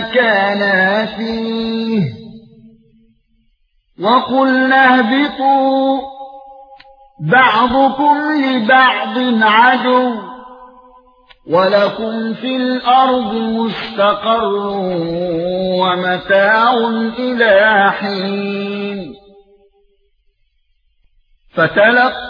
كَانَا فِيهِ. وَقُلْنَا اهْبِطُوا بَعْضُكُمْ لِبَعْضٍ عَدُوٌّ وَلَكُمْ فِي الْأَرْضِ مُسْتَقَرٌّ وَمَتَاعٌ إِلَى حِينٍ. فتلقى